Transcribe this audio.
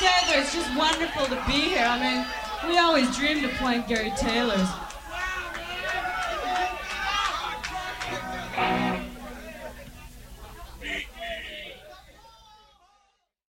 It's just wonderful to be here. I mean, we always dreamed of playing Gary Taylor's